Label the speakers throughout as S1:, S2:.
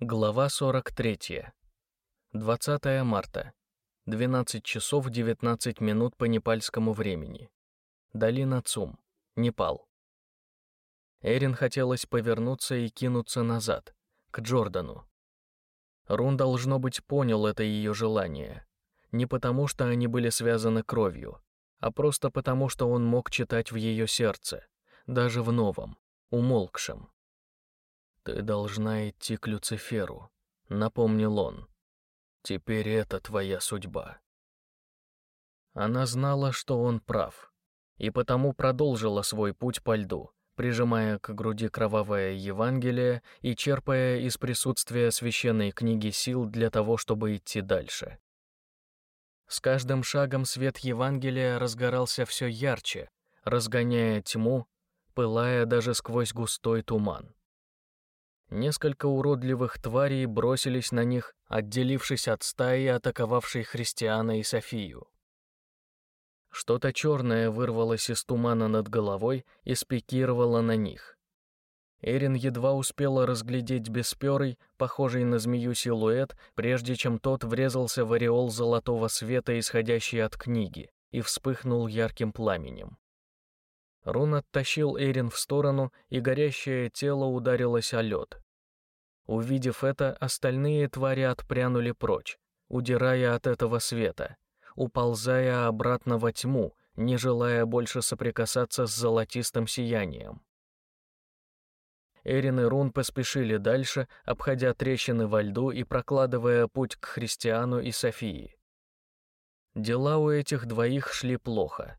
S1: Глава 43. 20 марта. 12 часов 19 минут по непальскому времени. Долина Цум, Непал. Эрин хотелось повернуться и кинуться назад, к Джордану. Рун, должно быть, понял это ее желание. Не потому, что они были связаны кровью, а просто потому, что он мог читать в ее сердце, даже в новом, умолкшем. «Ты должна идти к Люциферу», — напомнил он. «Теперь это твоя судьба». Она знала, что он прав, и потому продолжила свой путь по льду, прижимая к груди кровавое Евангелие и черпая из присутствия священной книги сил для того, чтобы идти дальше. С каждым шагом свет Евангелия разгорался все ярче, разгоняя тьму, пылая даже сквозь густой туман. Несколько уродливых тварей бросились на них, отделившись от стаи, атаковавшей Христиана и Софию. Что-то черное вырвалось из тумана над головой и спикировало на них. Эрин едва успела разглядеть бесперый, похожий на змею силуэт, прежде чем тот врезался в ореол золотого света, исходящий от книги, и вспыхнул ярким пламенем. Рун оттащил Эрин в сторону, и горящее тело ударилось о лед. Увидев это, остальные твари отпрянули прочь, удирая от этого света, уползая обратно во тьму, не желая больше соприкасаться с золотистым сиянием. Эрин и Рун поспешили дальше, обходя трещины во льду и прокладывая путь к Христиану и Софии. Дела у этих двоих шли плохо.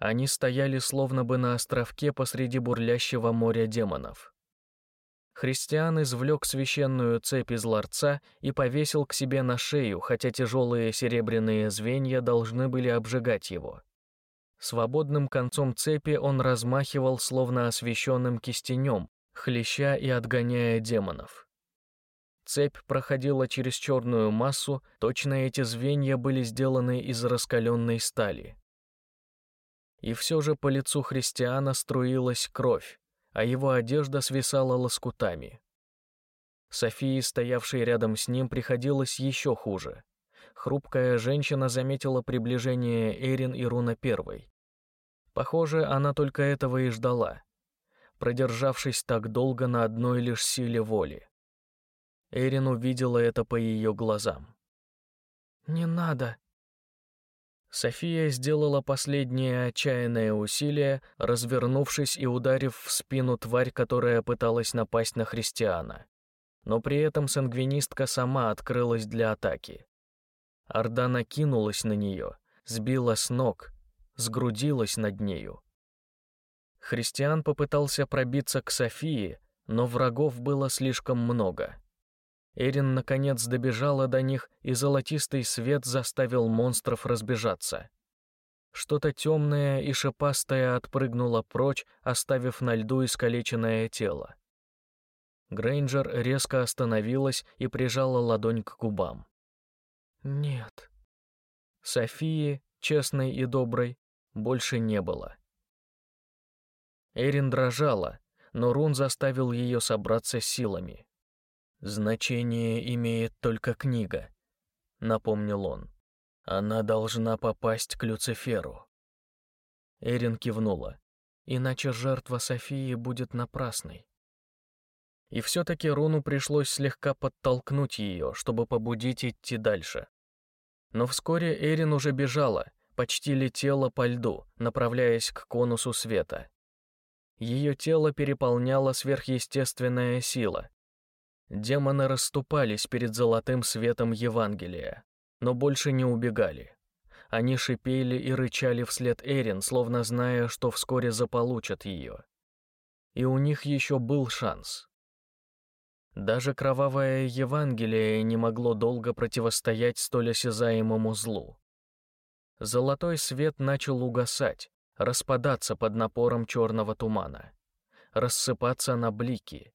S1: Они стояли словно бы на островке посреди бурлящего моря демонов. Христиан извлек священную цепь из ларца и повесил к себе на шею, хотя тяжелые серебряные звенья должны были обжигать его. Свободным концом цепи он размахивал словно освещенным кистенем, хлеща и отгоняя демонов. Цепь проходила через черную массу, точно эти звенья были сделаны из раскаленной стали. И все же по лицу христиана струилась кровь, а его одежда свисала лоскутами. Софии, стоявшей рядом с ним, приходилось еще хуже. Хрупкая женщина заметила приближение Эрин и Руна первой. Похоже, она только этого и ждала, продержавшись так долго на одной лишь силе воли. Эрин увидела это по ее глазам. «Не надо», София сделала последнее отчаянное усилие, развернувшись и ударив в спину тварь, которая пыталась напасть на христиана. Но при этом сангвинистка сама открылась для атаки. Орда накинулась на нее, сбила с ног, сгрудилась над нею. Христиан попытался пробиться к Софии, но врагов было слишком много. Эрин наконец добежала до них, и золотистый свет заставил монстров разбежаться. Что-то темное и шипастое отпрыгнуло прочь, оставив на льду искалеченное тело. Грейнджер резко остановилась и прижала ладонь к губам. «Нет». Софии, честной и доброй, больше не было. Эрин дрожала, но Рун заставил ее собраться силами. «Значение имеет только книга», — напомнил он. «Она должна попасть к Люциферу». Эрин кивнула. «Иначе жертва Софии будет напрасной». И все-таки Руну пришлось слегка подтолкнуть ее, чтобы побудить идти дальше. Но вскоре Эрин уже бежала, почти летела по льду, направляясь к конусу света. Ее тело переполняла сверхъестественная сила, Демоны расступались перед золотым светом Евангелия, но больше не убегали. Они шипели и рычали вслед Эрин, словно зная, что вскоре заполучат ее. И у них еще был шанс. Даже кровавое Евангелие не могло долго противостоять столь осязаемому злу. Золотой свет начал угасать, распадаться под напором черного тумана, рассыпаться на блики,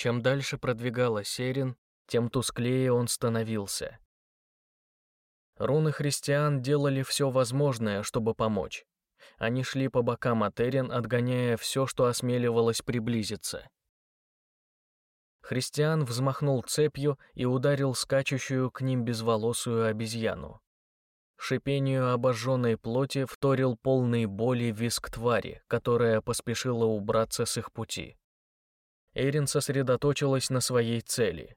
S1: чем дальше продвигалась Эрин, тем тусклее он становился. Руны христиан делали все возможное, чтобы помочь. Они шли по бокам от Эрин, отгоняя все, что осмеливалось приблизиться. Христиан взмахнул цепью и ударил скачущую к ним безволосую обезьяну. Шипению обожженной плоти вторил полный боли виск твари, которая поспешила убраться с их пути. Эрин сосредоточилась на своей цели,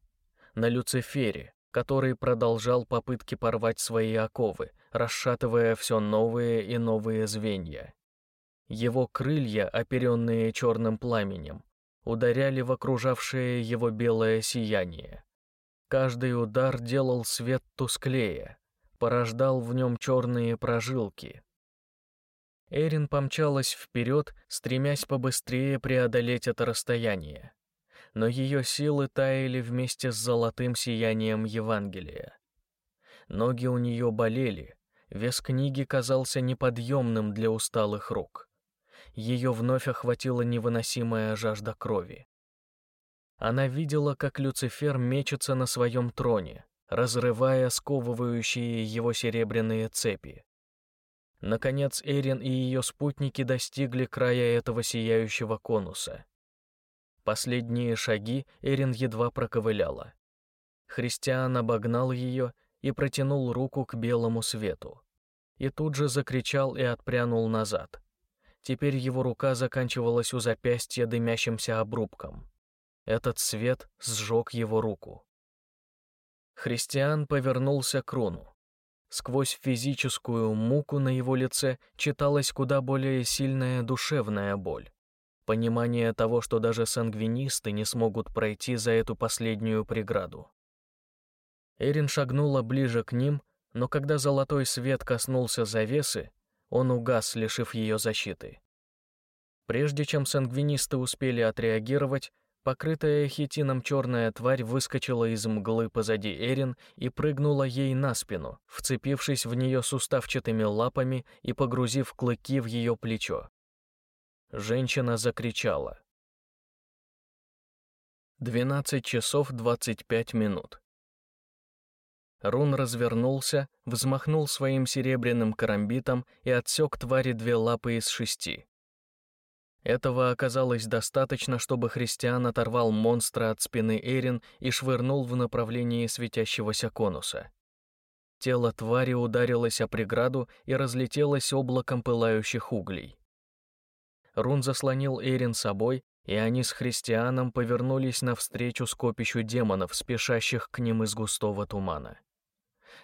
S1: на Люцифере, который продолжал попытки порвать свои оковы, расшатывая все новые и новые звенья. Его крылья, оперенные черным пламенем, ударяли в окружавшее его белое сияние. Каждый удар делал свет тусклее, порождал в нем черные прожилки. Эрин помчалась вперед, стремясь побыстрее преодолеть это расстояние. Но ее силы таяли вместе с золотым сиянием Евангелия. Ноги у нее болели, вес книги казался неподъемным для усталых рук ее вновь охватила невыносимая жажда крови. Она видела, как Люцифер мечется на своем троне, разрывая сковывающие его серебряные цепи. Наконец Эрин и ее спутники достигли края этого сияющего конуса. Последние шаги Эрин едва проковыляла. Христиан обогнал ее и протянул руку к белому свету. И тут же закричал и отпрянул назад. Теперь его рука заканчивалась у запястья дымящимся обрубком. Этот свет сжег его руку. Христиан повернулся к руну. Сквозь физическую муку на его лице читалась куда более сильная душевная боль. Понимание того, что даже сангвинисты не смогут пройти за эту последнюю преграду. Эрин шагнула ближе к ним, но когда золотой свет коснулся завесы, он угас, лишив ее защиты. Прежде чем сангвинисты успели отреагировать, покрытая хитином черная тварь выскочила из мглы позади Эрин и прыгнула ей на спину, вцепившись в нее суставчатыми лапами и погрузив клыки в ее плечо. Женщина закричала. 12 часов 25 минут. Рун развернулся, взмахнул своим серебряным карамбитом и отсек твари две лапы из шести. Этого оказалось достаточно, чтобы христиан оторвал монстра от спины Эрин и швырнул в направлении светящегося конуса. Тело твари ударилось о преграду и разлетелось облаком пылающих углей. Рун заслонил Эрин собой, и они с христианом повернулись навстречу скопищу демонов, спешащих к ним из густого тумана.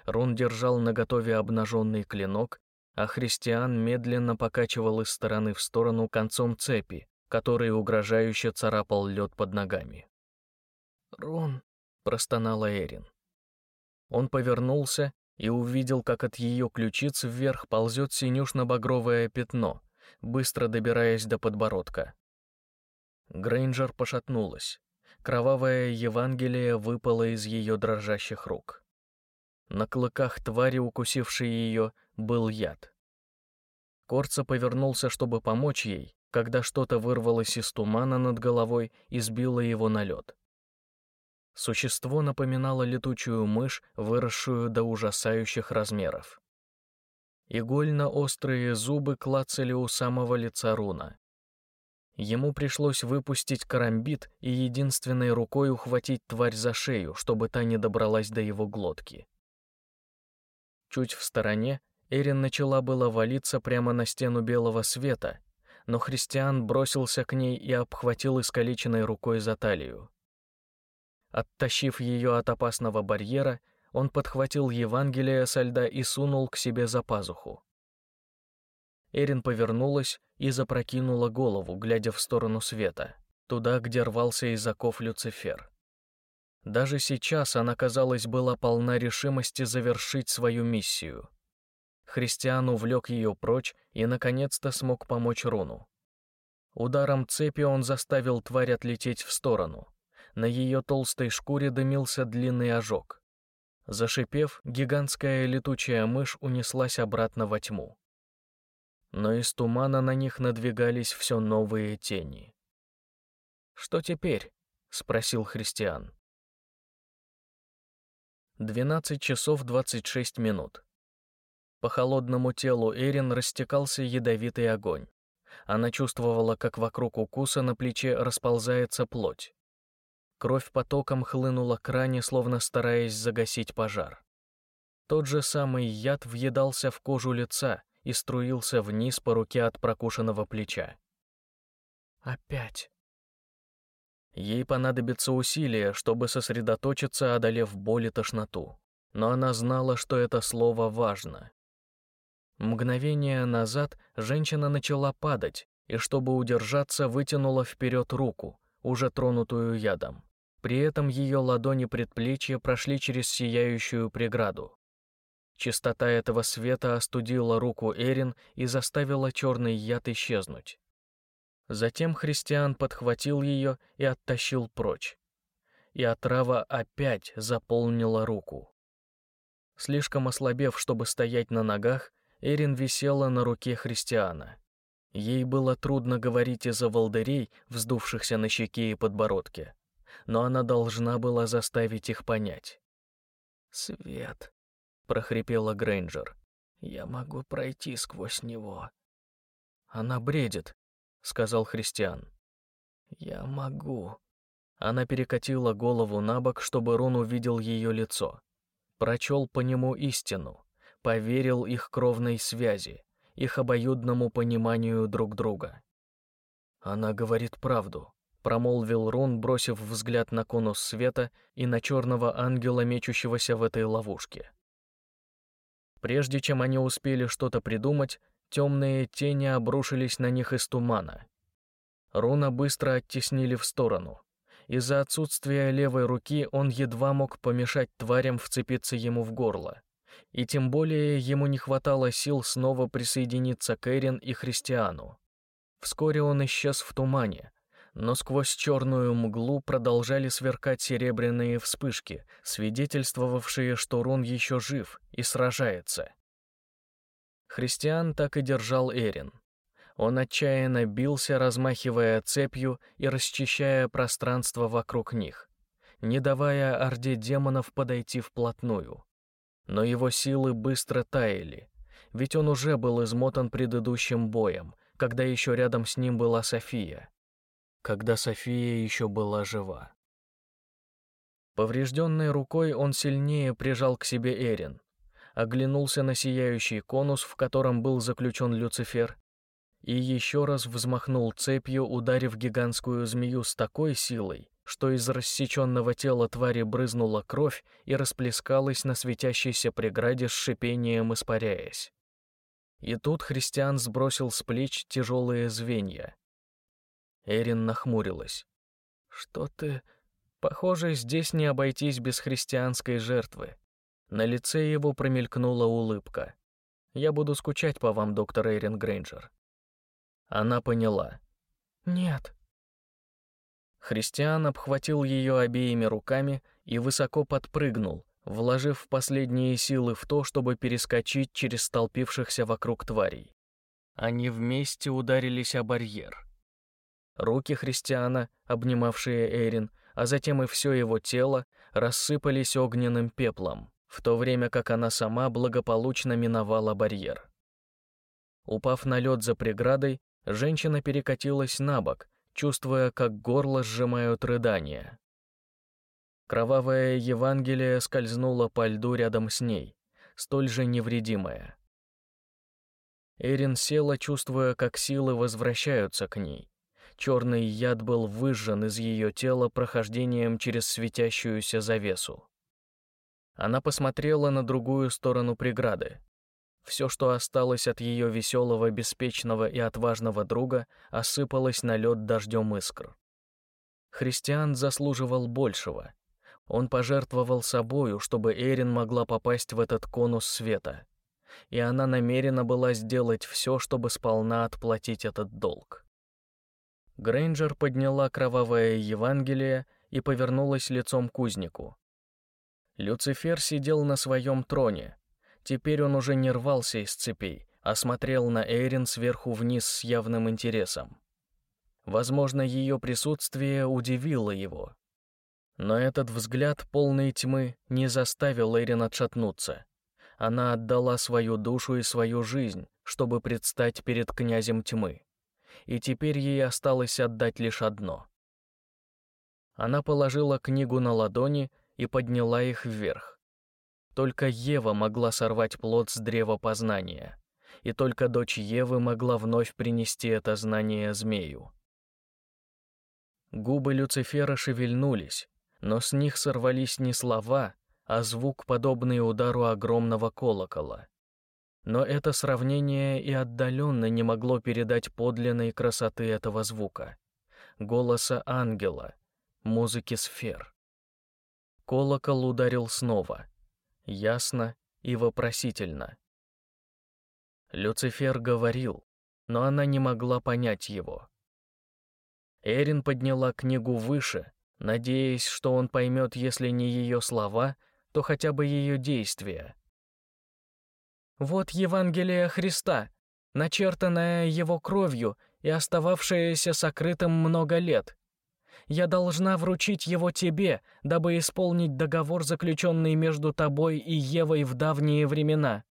S1: Рун держал наготове обнаженный клинок, а Христиан медленно покачивал из стороны в сторону концом цепи, который угрожающе царапал лед под ногами. «Рун», — простонала Эрин. Он повернулся и увидел, как от ее ключиц вверх ползет синюшно-багровое пятно, быстро добираясь до подбородка. Грейнджер пошатнулась. Кровавое Евангелие выпало из ее дрожащих рук. На клыках твари, укусившей ее, был яд. Корца повернулся, чтобы помочь ей, когда что-то вырвалось из тумана над головой и сбило его на лед. Существо напоминало летучую мышь, выросшую до ужасающих размеров. Игольно-острые зубы клацали у самого лица руна. Ему пришлось выпустить карамбит и единственной рукой ухватить тварь за шею, чтобы та не добралась до его глотки. Чуть в стороне Эрин начала было валиться прямо на стену белого света, но Христиан бросился к ней и обхватил искалеченной рукой за талию. Оттащив ее от опасного барьера, он подхватил Евангелие со льда и сунул к себе за пазуху. Эрин повернулась и запрокинула голову, глядя в сторону света, туда, где рвался из оков Люцифер. Даже сейчас она, казалось, была полна решимости завершить свою миссию. Христиан увлек ее прочь и, наконец-то, смог помочь Руну. Ударом цепи он заставил тварь отлететь в сторону. На ее толстой шкуре дымился длинный ожог. Зашипев, гигантская летучая мышь унеслась обратно во тьму. Но из тумана на них надвигались все новые тени. «Что теперь?» — спросил Христиан. 12 часов 26 минут. По холодному телу Эрин растекался ядовитый огонь. Она чувствовала, как вокруг укуса на плече расползается плоть. Кровь потоком хлынула к ране, словно стараясь загасить пожар. Тот же самый яд въедался в кожу лица и струился вниз по руке от прокушенного плеча.
S2: Опять.
S1: Ей понадобится усилие, чтобы сосредоточиться, одолев боль и тошноту. Но она знала, что это слово важно. Мгновение назад женщина начала падать, и чтобы удержаться, вытянула вперед руку, уже тронутую ядом. При этом ее ладони предплечья прошли через сияющую преграду. Чистота этого света остудила руку Эрин и заставила черный яд исчезнуть. Затем христиан подхватил ее и оттащил прочь. И отрава опять заполнила руку. Слишком ослабев, чтобы стоять на ногах, Эрин висела на руке христиана. Ей было трудно говорить из-за волдырей, вздувшихся на щеке и подбородке, но она должна была заставить их понять.
S2: «Свет», — прохрипела Грейнджер, — «я могу пройти сквозь него».
S1: «Она бредит», — сказал Христиан.
S2: «Я могу».
S1: Она перекатила голову на бок, чтобы Рун увидел ее лицо. Прочел по нему истину, поверил их кровной связи, их обоюдному пониманию друг друга. «Она говорит правду», — промолвил Рун, бросив взгляд на конус света и на черного ангела, мечущегося в этой ловушке. Прежде чем они успели что-то придумать, Темные тени обрушились на них из тумана. Руна быстро оттеснили в сторону. Из-за отсутствия левой руки он едва мог помешать тварям вцепиться ему в горло. И тем более ему не хватало сил снова присоединиться к Эрин и Христиану. Вскоре он исчез в тумане, но сквозь черную мглу продолжали сверкать серебряные вспышки, свидетельствовавшие, что Рун еще жив и сражается. Христиан так и держал Эрин. Он отчаянно бился, размахивая цепью и расчищая пространство вокруг них, не давая орде демонов подойти вплотную. Но его силы быстро таяли, ведь он уже был измотан предыдущим боем, когда еще рядом с ним была София. Когда София еще была жива. Поврежденной рукой он сильнее прижал к себе Эрин, оглянулся на сияющий конус, в котором был заключен Люцифер, и еще раз взмахнул цепью, ударив гигантскую змею с такой силой, что из рассеченного тела твари брызнула кровь и расплескалась на светящейся преграде с шипением испаряясь. И тут христиан сбросил с плеч тяжелые звенья. Эрин нахмурилась. «Что ты...» Похоже, здесь не обойтись без христианской жертвы. На лице его промелькнула улыбка. «Я буду скучать по вам, доктор Эйрин Грейнджер». Она поняла.
S2: «Нет».
S1: Христиан обхватил ее обеими руками и высоко подпрыгнул, вложив последние силы в то, чтобы перескочить через столпившихся вокруг тварей. Они вместе ударились о барьер. Руки Христиана, обнимавшие Эрин, а затем и все его тело, рассыпались огненным пеплом в то время как она сама благополучно миновала барьер. Упав на лед за преградой, женщина перекатилась на бок, чувствуя, как горло сжимают рыдания. Кровавое Евангелие скользнуло по льду рядом с ней, столь же невредимое. Эрин села, чувствуя, как силы возвращаются к ней. Черный яд был выжжен из ее тела прохождением через светящуюся завесу. Она посмотрела на другую сторону преграды. Все, что осталось от ее веселого, беспечного и отважного друга, осыпалось на лед дождем искр. Христиан заслуживал большего. Он пожертвовал собою, чтобы Эрин могла попасть в этот конус света. И она намерена была сделать все, чтобы сполна отплатить этот долг. Грейнджер подняла кровавое Евангелие и повернулась лицом к кузнику. Люцифер сидел на своем троне. Теперь он уже не рвался из цепей, а смотрел на Эйрин сверху вниз с явным интересом. Возможно, ее присутствие удивило его. Но этот взгляд полной тьмы не заставил Эйрин отшатнуться. Она отдала свою душу и свою жизнь, чтобы предстать перед князем тьмы. И теперь ей осталось отдать лишь одно. Она положила книгу на ладони и подняла их вверх. Только Ева могла сорвать плод с древа познания, и только дочь Евы могла вновь принести это знание змею. Губы Люцифера шевельнулись, но с них сорвались не слова, а звук, подобный удару огромного колокола. Но это сравнение и отдаленно не могло передать подлинной красоты этого звука, голоса ангела, музыки сфер. Колокол ударил снова, ясно и вопросительно. Люцифер говорил, но она не могла понять его. Эрин подняла книгу выше, надеясь, что он поймет, если не ее слова, то хотя бы ее действия.
S2: Вот Евангелие Христа, начертанное его кровью и остававшееся сокрытым много лет. Я должна вручить его тебе, дабы исполнить договор, заключенный между тобой и Евой в давние времена.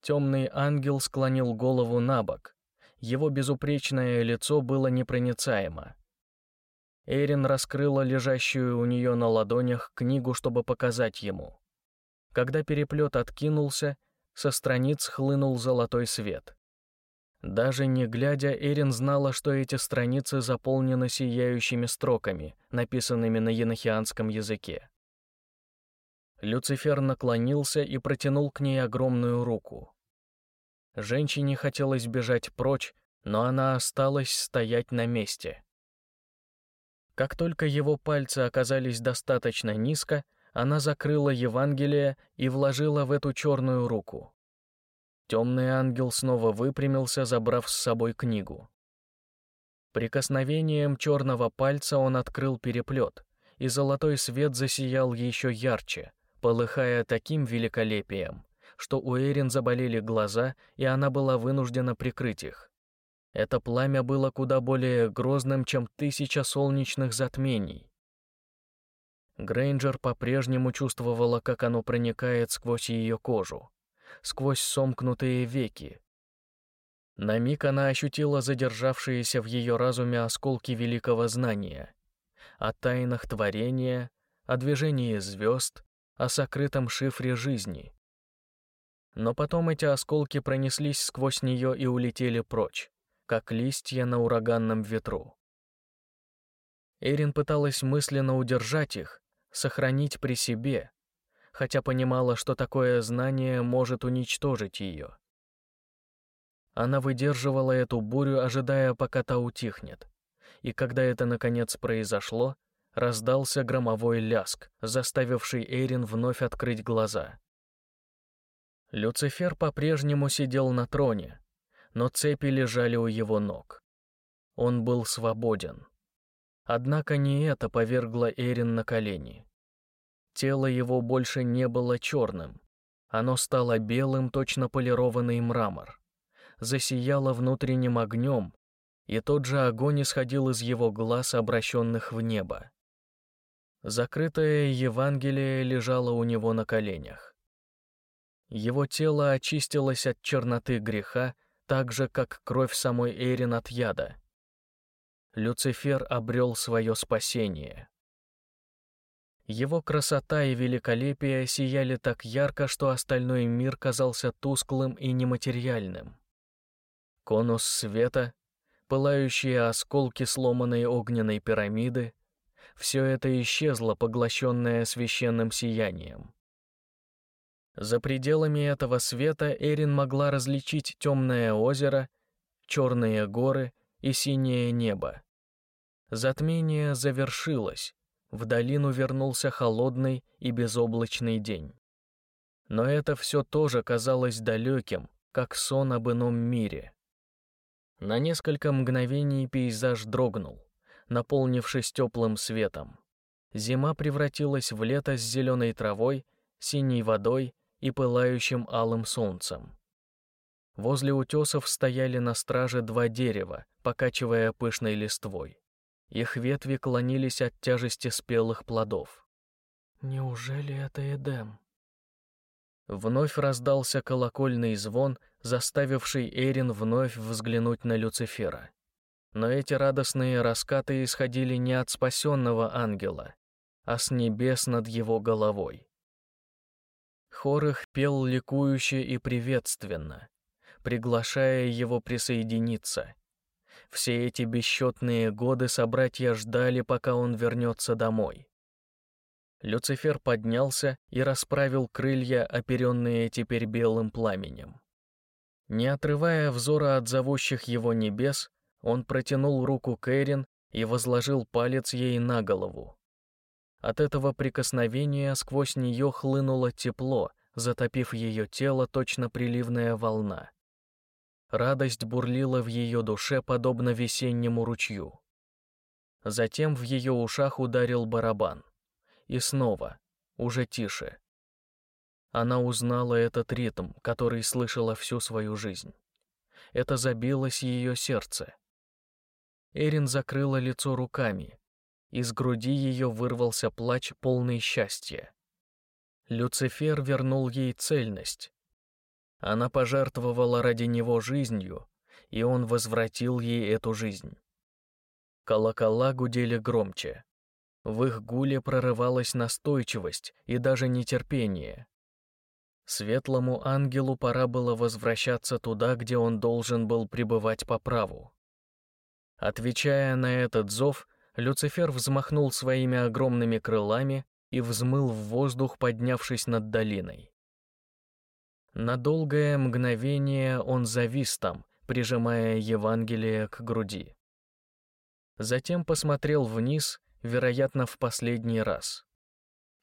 S1: Темный ангел склонил голову на бок. Его безупречное лицо было непроницаемо. Эрин раскрыла лежащую у нее на ладонях книгу, чтобы показать ему. Когда переплет откинулся, со страниц хлынул золотой свет. Даже не глядя, Эрин знала, что эти страницы заполнены сияющими строками, написанными на енохианском языке. Люцифер наклонился и протянул к ней огромную руку. Женщине хотелось бежать прочь, но она осталась стоять на месте. Как только его пальцы оказались достаточно низко, она закрыла Евангелие и вложила в эту черную руку. Темный ангел снова выпрямился, забрав с собой книгу. Прикосновением черного пальца он открыл переплет, и золотой свет засиял еще ярче, полыхая таким великолепием, что у Эрин заболели глаза, и она была вынуждена прикрыть их. Это пламя было куда более грозным, чем тысяча солнечных затмений. Грейнджер по-прежнему чувствовала, как оно проникает сквозь ее кожу, сквозь сомкнутые веки. На миг она ощутила задержавшиеся в ее разуме осколки великого знания о тайнах творения, о движении звезд, о сокрытом шифре жизни. Но потом эти осколки пронеслись сквозь нее и улетели прочь как листья на ураганном ветру. Эрин пыталась мысленно удержать их, сохранить при себе, хотя понимала, что такое знание может уничтожить ее. Она выдерживала эту бурю, ожидая, пока та утихнет. И когда это наконец произошло, раздался громовой ляск, заставивший Эрин вновь открыть глаза. Люцифер по-прежнему сидел на троне, но цепи лежали у его ног. Он был свободен. Однако не это повергло Эрин на колени. Тело его больше не было черным. Оно стало белым, точно полированный мрамор. Засияло внутренним огнем, и тот же огонь исходил из его глаз, обращенных в небо. Закрытое Евангелие лежало у него на коленях. Его тело очистилось от черноты греха, так же, как кровь самой Эрин от яда. Люцифер обрел свое спасение. Его красота и великолепие сияли так ярко, что остальной мир казался тусклым и нематериальным. Конус света, пылающие осколки сломанной огненной пирамиды, все это исчезло, поглощенное священным сиянием. За пределами этого света Эрин могла различить темное озеро, черные горы и синее небо. Затмение завершилось, в долину вернулся холодный и безоблачный день. Но это все тоже казалось далеким, как сон об ином мире. На несколько мгновений пейзаж дрогнул, наполнившись теплым светом. Зима превратилась в лето с зеленой травой, синей водой и пылающим алым солнцем. Возле утесов стояли на страже два дерева, покачивая пышной листвой. Их ветви клонились от тяжести спелых плодов.
S2: «Неужели это Эдем?»
S1: Вновь раздался колокольный звон, заставивший Эрин вновь взглянуть на Люцифера. но эти радостные раскаты исходили не от спасенного ангела, а с небес над его головой. Хор их пел ликующе и приветственно, приглашая его присоединиться. Все эти бесчетные годы собратья ждали, пока он вернется домой. Люцифер поднялся и расправил крылья, оперенные теперь белым пламенем. Не отрывая взора от зовущих его небес, он протянул руку Кэрин и возложил палец ей на голову. От этого прикосновения сквозь нее хлынуло тепло, затопив ее тело точно приливная волна. Радость бурлила в ее душе, подобно весеннему ручью. Затем в ее ушах ударил барабан. И снова, уже тише. Она узнала этот ритм, который слышала всю свою жизнь. Это забилось ее сердце. Эрин закрыла лицо руками. Из груди ее вырвался плач, полный счастья. Люцифер вернул ей цельность. Она пожертвовала ради него жизнью, и он возвратил ей эту жизнь. Колокола гудели громче. В их гуле прорывалась настойчивость и даже нетерпение. Светлому ангелу пора было возвращаться туда, где он должен был пребывать по праву. Отвечая на этот зов, Люцифер взмахнул своими огромными крылами и взмыл в воздух, поднявшись над долиной. На долгое мгновение он завис там, прижимая Евангелие к груди. Затем посмотрел вниз вероятно, в последний раз.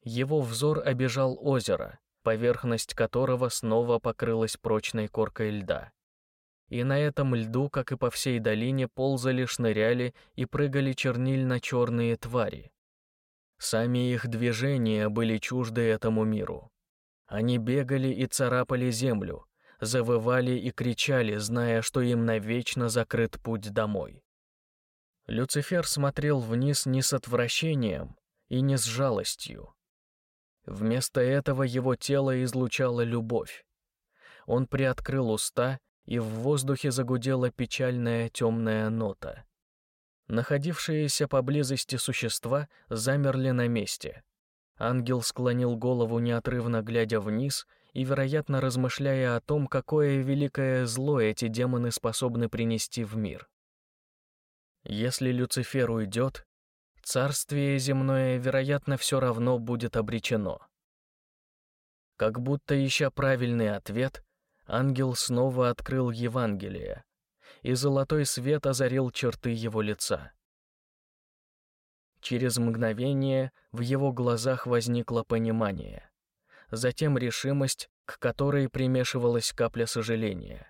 S1: Его взор обежал озеро, поверхность которого снова покрылась прочной коркой льда. И на этом льду, как и по всей долине, ползали, шныряли и прыгали чернильно-черные твари. Сами их движения были чужды этому миру. Они бегали и царапали землю, завывали и кричали, зная, что им навечно закрыт путь домой. Люцифер смотрел вниз не с отвращением и не с жалостью. Вместо этого его тело излучало любовь. Он приоткрыл уста, и в воздухе загудела печальная темная нота. Находившиеся поблизости существа замерли на месте. Ангел склонил голову неотрывно глядя вниз и, вероятно, размышляя о том, какое великое зло эти демоны способны принести в мир. Если Люцифер уйдет, царствие земное, вероятно, все равно будет обречено. Как будто ища правильный ответ, ангел снова открыл Евангелие, и золотой свет озарил черты его лица. Через мгновение в его глазах возникло понимание, затем решимость, к которой примешивалась капля сожаления.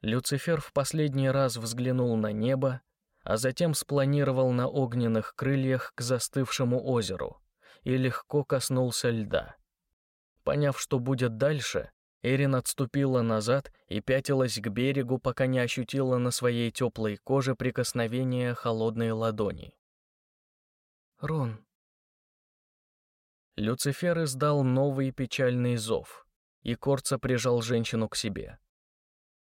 S1: Люцифер в последний раз взглянул на небо, а затем спланировал на огненных крыльях к застывшему озеру и легко коснулся льда. Поняв, что будет дальше, Эрин отступила назад и пятилась к берегу, пока не ощутила на своей теплой коже прикосновение холодной ладони.
S2: «Рон».
S1: Люцифер издал новый печальный зов, и Корца прижал женщину к себе.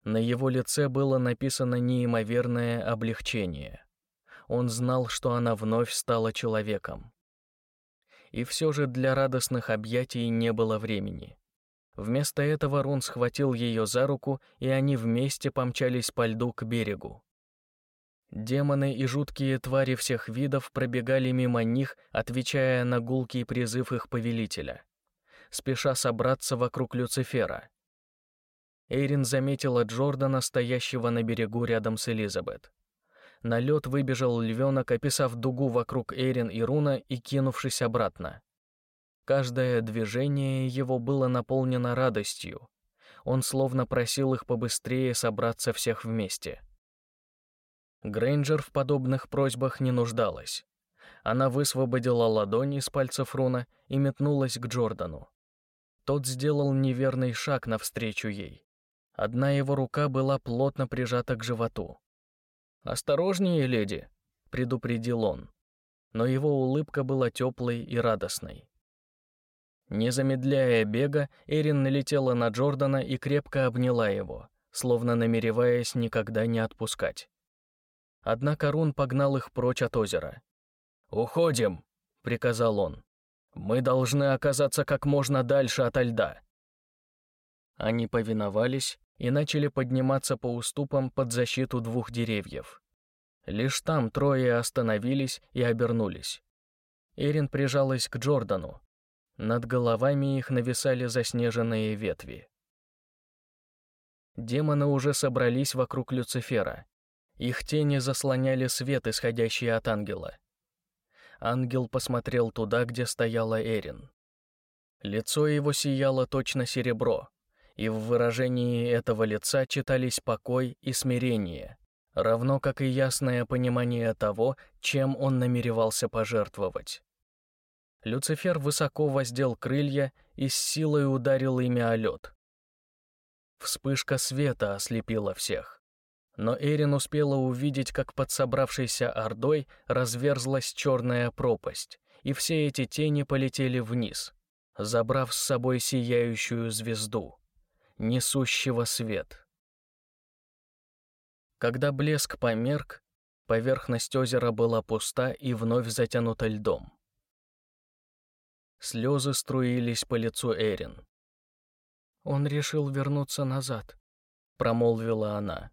S1: На его лице было написано неимоверное облегчение. Он знал, что она вновь стала человеком. И все же для радостных объятий не было времени. Вместо этого Рун схватил ее за руку, и они вместе помчались по льду к берегу. Демоны и жуткие твари всех видов пробегали мимо них, отвечая на гулкий призыв их повелителя, спеша собраться вокруг Люцифера. Эйрин заметила Джордана, стоящего на берегу рядом с Элизабет. На лед выбежал львенок, описав дугу вокруг Эйрин и Руна и кинувшись обратно. Каждое движение его было наполнено радостью. Он словно просил их побыстрее собраться всех вместе. Грейнджер в подобных просьбах не нуждалась. Она высвободила ладони из пальцев Руна и метнулась к Джордану. Тот сделал неверный шаг навстречу ей. Одна его рука была плотно прижата к животу. «Осторожнее, леди!» — предупредил он. Но его улыбка была теплой и радостной. Не замедляя бега, Эрин налетела на Джордана и крепко обняла его, словно намереваясь никогда не отпускать. Однако Рун погнал их прочь от озера. «Уходим!» — приказал он. «Мы должны оказаться как можно дальше ото льда». Они повиновались и начали подниматься по уступам под защиту двух деревьев. Лишь там трое остановились и обернулись. Эрин прижалась к Джордану. Над головами их нависали заснеженные ветви. Демоны уже собрались вокруг Люцифера. Их тени заслоняли свет, исходящий от ангела. Ангел посмотрел туда, где стояла Эрин. Лицо его сияло точно серебро, и в выражении этого лица читались покой и смирение, равно как и ясное понимание того, чем он намеревался пожертвовать. Люцифер высоко воздел крылья и с силой ударил ими о лед. Вспышка света ослепила всех. Но Эрин успела увидеть, как под собравшейся ордой разверзлась черная пропасть, и все эти тени полетели вниз, забрав с собой сияющую звезду, несущего свет. Когда блеск померк, поверхность озера была пуста и вновь затянута льдом. Слезы струились по лицу Эрин.
S2: «Он решил вернуться назад», — промолвила она.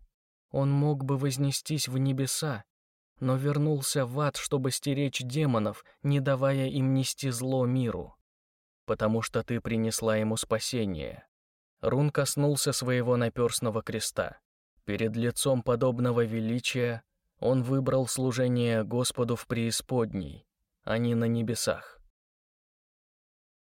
S2: «Он мог бы вознестись в небеса, но вернулся в ад, чтобы стеречь демонов, не давая им нести зло миру.
S1: Потому что ты принесла ему спасение». Рун коснулся своего наперстного креста. Перед лицом подобного величия он выбрал служение Господу в преисподней, а не на небесах.